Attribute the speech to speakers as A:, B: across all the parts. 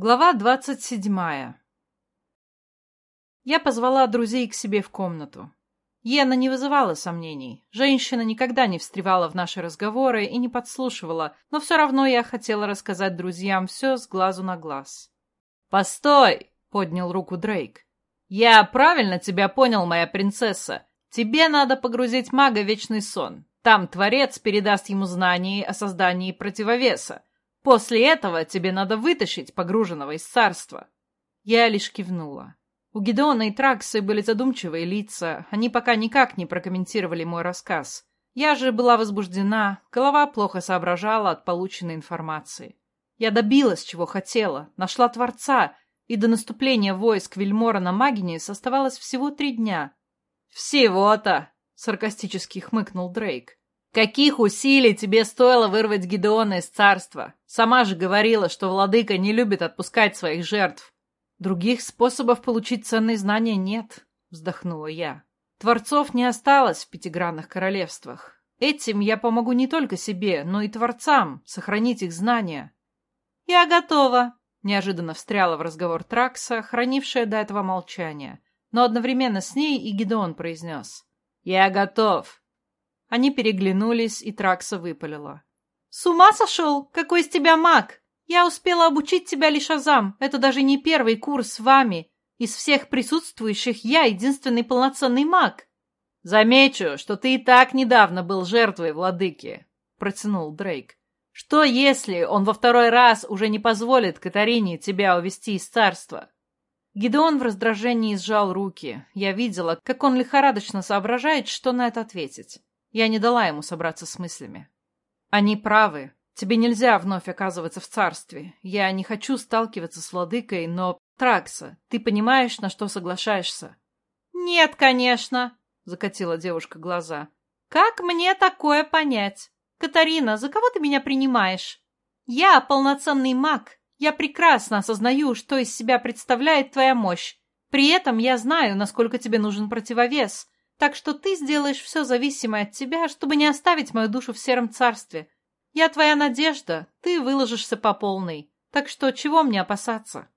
A: Глава двадцать седьмая. Я позвала друзей к себе в комнату. Ена не вызывала сомнений. Женщина никогда не встревала в наши разговоры и не подслушивала, но все равно я хотела рассказать друзьям все с глазу на глаз. «Постой!» — поднял руку Дрейк. «Я правильно тебя понял, моя принцесса. Тебе надо погрузить мага в вечный сон. Там Творец передаст ему знания о создании противовеса. После этого тебе надо вытащить погруженного из царства. Я лишь кивнула. У Гедеона и Траксы были задумчивые лица, они пока никак не прокомментировали мой рассказ. Я же была возбуждена, голова плохо соображала от полученной информации. Я добилась, чего хотела, нашла Творца, и до наступления войск Вильмора на Магинис оставалось всего три дня. «Всего-то!» — саркастически хмыкнул Дрейк. Каких усилий тебе стоило вырвать Гидеона из царства? Сама же говорила, что владыка не любит отпускать своих жертв. Других способов получить ценные знания нет, вздохнула я. Творцов не осталось в пятигранных королевствах. Этим я помогу не только себе, но и творцам сохранить их знания. Я готова, неожиданно встряла в разговор Тракса, хранившая до этого молчание. Но одновременно с ней и Гидеон произнес. «Я готов. Они переглянулись, и Тракса выпалила. «С ума сошел? Какой из тебя маг? Я успела обучить тебя лишь азам. Это даже не первый курс с вами. Из всех присутствующих я единственный полноценный маг». «Замечу, что ты и так недавно был жертвой владыки», — протянул Дрейк. «Что, если он во второй раз уже не позволит Катарине тебя увести из царства?» Гидеон в раздражении сжал руки. Я видела, как он лихорадочно соображает, что на это ответить. Я не дала ему собраться с мыслями. Они правы. Тебе нельзя вновь оказываться в царстве. Я не хочу сталкиваться с владыкой, но... Тракса, ты понимаешь, на что соглашаешься? Нет, конечно, закатила девушка глаза. Как мне такое понять? Катарина, за кого ты меня принимаешь? Я полноценный маг. Я прекрасно осознаю, что из себя представляет твоя мощь. При этом я знаю, насколько тебе нужен противовес. Так что ты сделаешь все зависимое от тебя, чтобы не оставить мою душу в сером царстве. Я твоя надежда, ты выложишься по полной. Так что чего мне опасаться?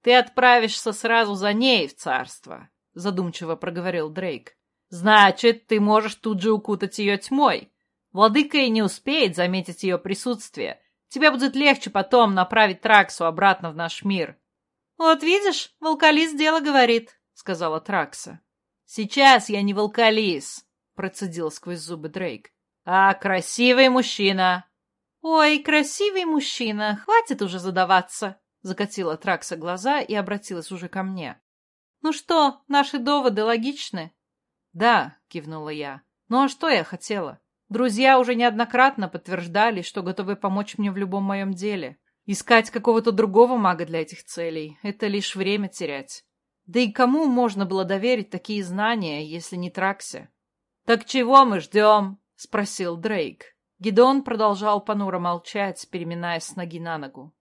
A: Ты отправишься сразу за ней в царство, задумчиво проговорил Дрейк. Значит, ты можешь тут же укутать ее тьмой. Владыка и не успеет заметить ее присутствие. Тебе будет легче потом направить Траксу обратно в наш мир. Вот видишь, волкалист дело говорит, сказала Тракса. «Сейчас я не волкалис», — процедил сквозь зубы Дрейк, — «а красивый мужчина». «Ой, красивый мужчина, хватит уже задаваться», — закатила Тракса глаза и обратилась уже ко мне. «Ну что, наши доводы логичны?» «Да», — кивнула я. «Ну а что я хотела? Друзья уже неоднократно подтверждали, что готовы помочь мне в любом моем деле. Искать какого-то другого мага для этих целей — это лишь время терять. Да и кому можно было доверить такие знания, если не Траксе? «Так чего мы ждем?» — спросил Дрейк. Гидон продолжал понуро молчать, переминаясь с ноги на ногу.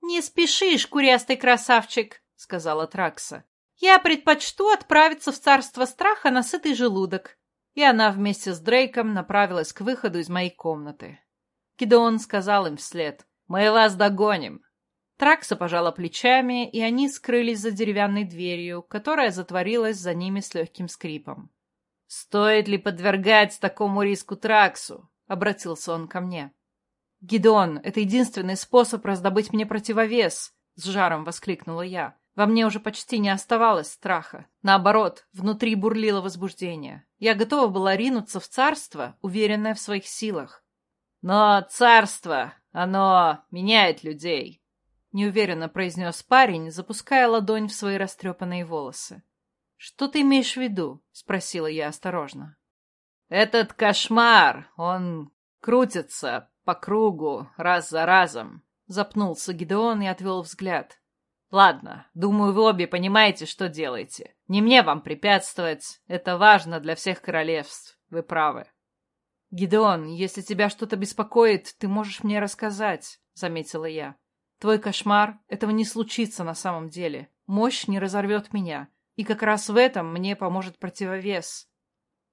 A: «Не спешишь, курястый красавчик!» — сказала Тракса. «Я предпочту отправиться в царство страха на сытый желудок». И она вместе с Дрейком направилась к выходу из моей комнаты. Гидеон сказал им вслед. «Мы вас догоним. Тракса пожала плечами, и они скрылись за деревянной дверью, которая затворилась за ними с легким скрипом. «Стоит ли подвергать такому риску Траксу?» — обратился он ко мне. «Гидон, это единственный способ раздобыть мне противовес!» — с жаром воскликнула я. Во мне уже почти не оставалось страха. Наоборот, внутри бурлило возбуждение. Я готова была ринуться в царство, уверенная в своих силах. «Но царство, оно меняет людей», — неуверенно произнес парень, запуская ладонь в свои растрепанные волосы. «Что ты имеешь в виду?» — спросила я осторожно. «Этот кошмар, он крутится по кругу раз за разом», — запнулся Гидеон и отвел взгляд. «Ладно, думаю, вы обе понимаете, что делаете. Не мне вам препятствовать, это важно для всех королевств, вы правы». «Гидеон, если тебя что-то беспокоит, ты можешь мне рассказать», — заметила я. Твой кошмар, этого не случится на самом деле. Мощь не разорвет меня. И как раз в этом мне поможет противовес.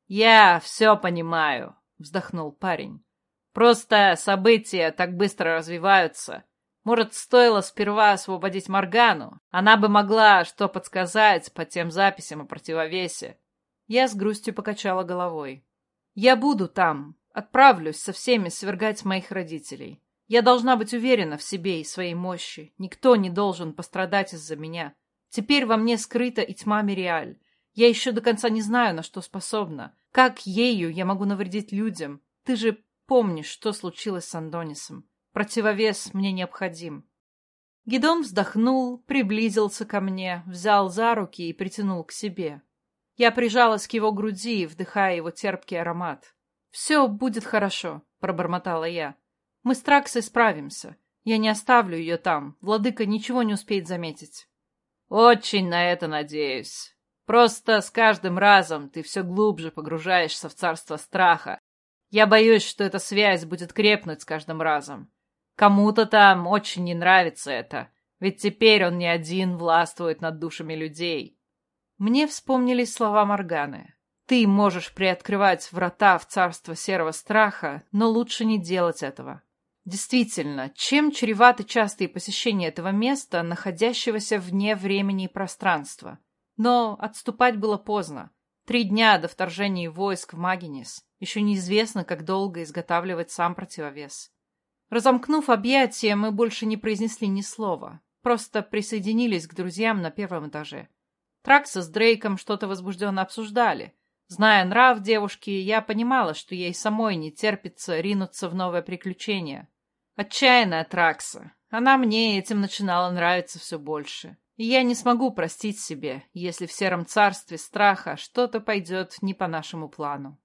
A: «Я все понимаю», — вздохнул парень. «Просто события так быстро развиваются. Может, стоило сперва освободить Моргану? Она бы могла что подсказать по тем записям о противовесе. Я с грустью покачала головой. Я буду там, отправлюсь со всеми свергать моих родителей. Я должна быть уверена в себе и своей мощи. Никто не должен пострадать из-за меня. Теперь во мне скрыта и тьма Мириаль. Я еще до конца не знаю, на что способна. Как ею я могу навредить людям? Ты же помнишь, что случилось с Андонисом. Противовес мне необходим. Гидон вздохнул, приблизился ко мне, взял за руки и притянул к себе. Я прижалась к его груди, вдыхая его терпкий аромат. «Все будет хорошо», — пробормотала я. «Мы с Траксой справимся. Я не оставлю ее там. Владыка ничего не успеет заметить».
B: «Очень на это надеюсь. Просто с каждым разом ты все глубже погружаешься в царство страха. Я боюсь, что эта связь будет крепнуть с каждым разом. Кому-то там очень не нравится это, ведь теперь он не один властвует над душами людей».
A: Мне вспомнились слова Морганы. Ты можешь приоткрывать врата в царство серого страха, но лучше не делать этого. Действительно, чем чреваты частые посещения этого места, находящегося вне времени и пространства? Но отступать было поздно. Три дня до вторжения войск в Магинис. Еще неизвестно, как долго изготавливать сам противовес. Разомкнув объятия, мы больше не произнесли ни слова. Просто присоединились к друзьям на первом этаже. Тракса с Дрейком что-то возбужденно обсуждали. Зная нрав девушки, я понимала, что ей самой не терпится ринуться в новое приключение. Отчаянная Тракса. Она мне этим начинала нравиться все больше. И я не смогу простить себе, если в сером царстве страха что-то пойдет не по нашему плану.